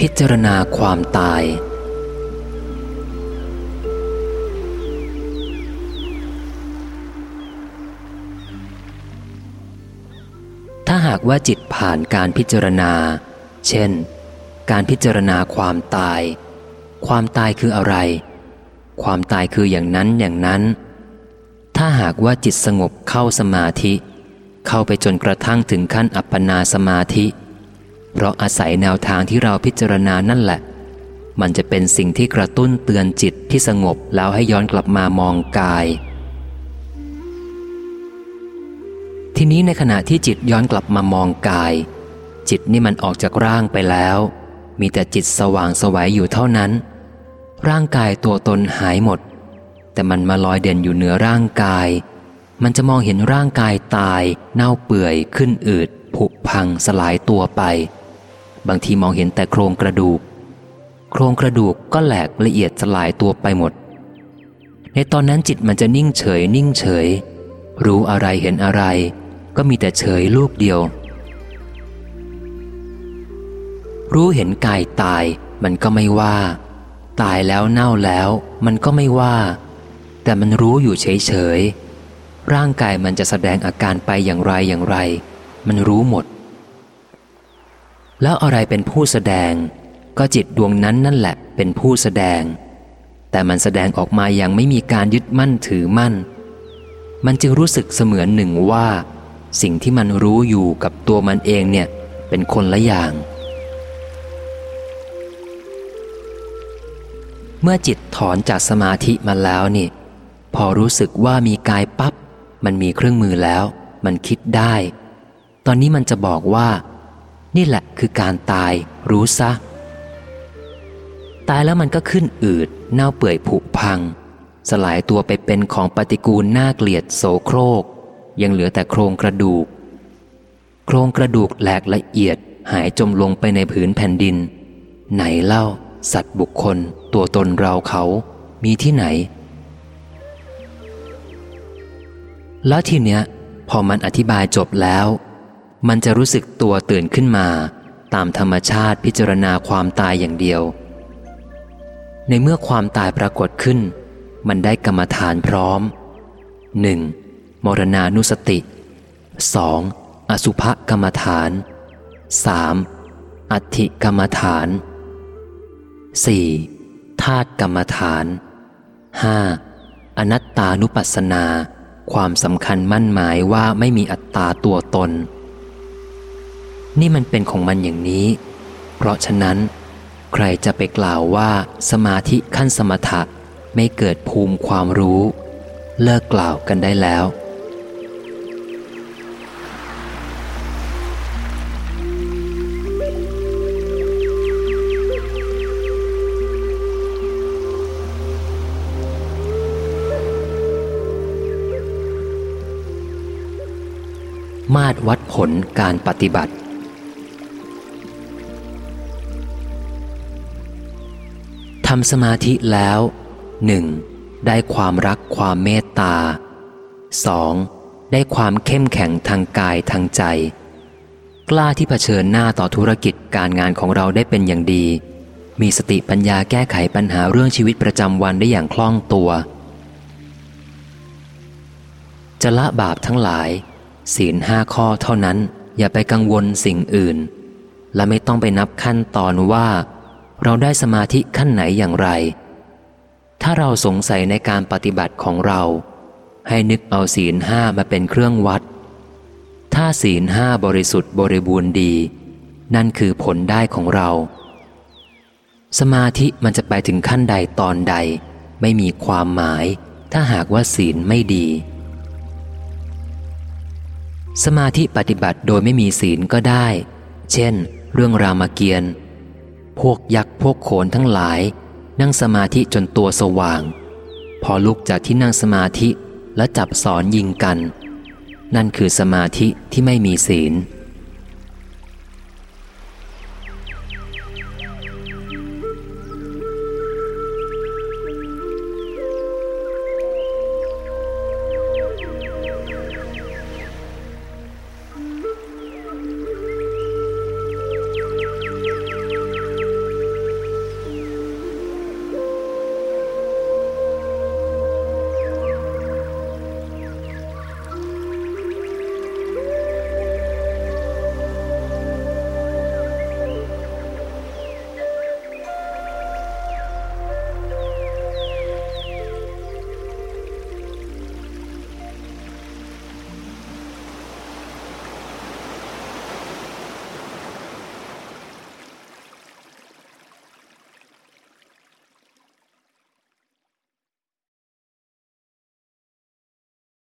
พิจารณาความตาย ถ้าหากว่าจิตผ่านการพิจารณา เช่น การพิจารณาความตาย ความตายคืออะไร ความตายคืออย่างนั้นอย่างนั้น ถ้าหากว่าจิตสงบเข้าสมาธิ เข้าไปจนกระทั่งถึงขั้นอัปปนาสมาธิ เพราะอาศัยแนวทางที่เราพิจารณานั่นแหละ มันจะเป็นสิ่งที่กระตุ้นเตือนจิตที่สงบแล้วให้ย้อนกลับมามองกาย ทีนี้ในขณะที่จิตย้อนกลับมามองกาย จิตนี่มันออกจากร่างไปแล้ว มีแต่จิตสว่างสวัยอยู่เท่านั้น ร่างกายตัวตนหายหมด แต่มันมาลอยเด่นอยู่เหนือร่างกาย มันจะมองเห็นร่างกายตาย เน่าเปื่อยขึ้นอืดผุพังสลายตัวไป บางทีมองเห็นแต่โครงกระดูก โครงกระดูกก็แหลกละเอียดสลายตัวไปหมด ในตอนนั้นจิตมันจะนิ่งเฉย นิ่งเฉย รู้อะไรเห็นอะไร ก็มีแต่เฉยลูกเดียว รู้เห็นกายตายมันก็ไม่ว่า ตายแล้วเน่าแล้ว มันก็ไม่ว่า แต่มันรู้อยู่เฉยเฉยร่างกายมันจะแสดงอาการไปอย่างไรอย่างไร มันรู้หมด แล้วอะไรเป็นผู้แสดง ก็จิตดวงนั้นนั่นแหละเป็นผู้แสดง แต่มันแสดงออกมาอย่างไม่มีการยึดมั่นถือมั่น มันจึงรู้สึกเสมือนหนึ่งว่า สิ่งที่มันรู้อยู่กับตัวมันเองเนี่ยเป็นคนละอย่าง เมื่อจิตถอนจากสมาธิมาแล้วนี่ พอรู้สึกว่ามีกายปับ๊บมันมีเครื่องมือแล้ว มันคิดได้ ตอนนี้มันจะบอกว่า นี่แหละคือการตายรู้ซะ ตายแล้วมันก็ขึ้นอืด เน่าเปื่อยผุพัง สลายตัวไปเป็นของปฏิกูลน่าเกลียดโสโครก ยังเหลือแต่โครงกระดูก โครงกระดูกแหลกละเอียดหายจมลงไปในผืนแผ่นดิน ไหนเล่า สัตว์บุคคล ตัวตนเราเขา มีที่ไหน แล้วทีเนี้ย พอมันอธิบายจบแล้ว มันจะรู้สึกตัวตื่นขึ้นมา ตามธรรมชาติพิจารณาความตายอย่างเดียว ในเมื่อความตายปรากฏขึ้น มันได้กรรมฐานพร้อม 1. มรณานุสติ 2. อสุภกรรมฐาน 3. อัติกรรมฐาน 4. ธาตุกรรมฐาน 5. อนัตตานุปัสสนา ความสำคัญมั่นหมายว่าไม่มีอัตตาตัวตน นี่มันเป็นของมันอย่างนี้ เพราะฉะนั้น ใครจะไปกล่าวว่าสมาธิขั้นสมถะไม่เกิดภูมิความรู้ เลิกกล่าวกันได้แล้ว มาตรวัดผลการปฏิบัติำสมาธิแล้วหนึ่งได้ความรักความเมตตา 2. ได้ความเข้มแข็งทางกายทางใจ กล้าที่เผชิญหน้าต่อธุรกิจการงานของเราได้เป็นอย่างดี มีสติปัญญาแก้ไขปัญหาเรื่องชีวิตประจำวันได้อย่างคล่องตัว จะละบาปทั้งหลาย ศีลห้าข้อเท่านั้น อย่าไปกังวลสิ่งอื่น และไม่ต้องไปนับขั้นตอนว่า เราได้สมาธิขั้นไหนอย่างไร ถ้าเราสงสัยในการปฏิบัติของเรา ให้นึกเอาศีลห้ามาเป็นเครื่องวัด ถ้าศีลห้าบริสุทธิ์บริบูรณ์ดี นั่นคือผลได้ของเรา สมาธิมันจะไปถึงขั้นใดตอนใด ไม่มีความหมาย ถ้าหากว่าศีลไม่ดี สมาธิปฏิบัติโดยไม่มีศีลก็ได้ เช่น เรื่องรามเกียรติ์ พวกยักษ์พวกโขนทั้งหลาย นั่งสมาธิจนตัวสว่าง พอลุกจากที่นั่งสมาธิและจับสอนยิงกัน นั่นคือสมาธิที่ไม่มีศีล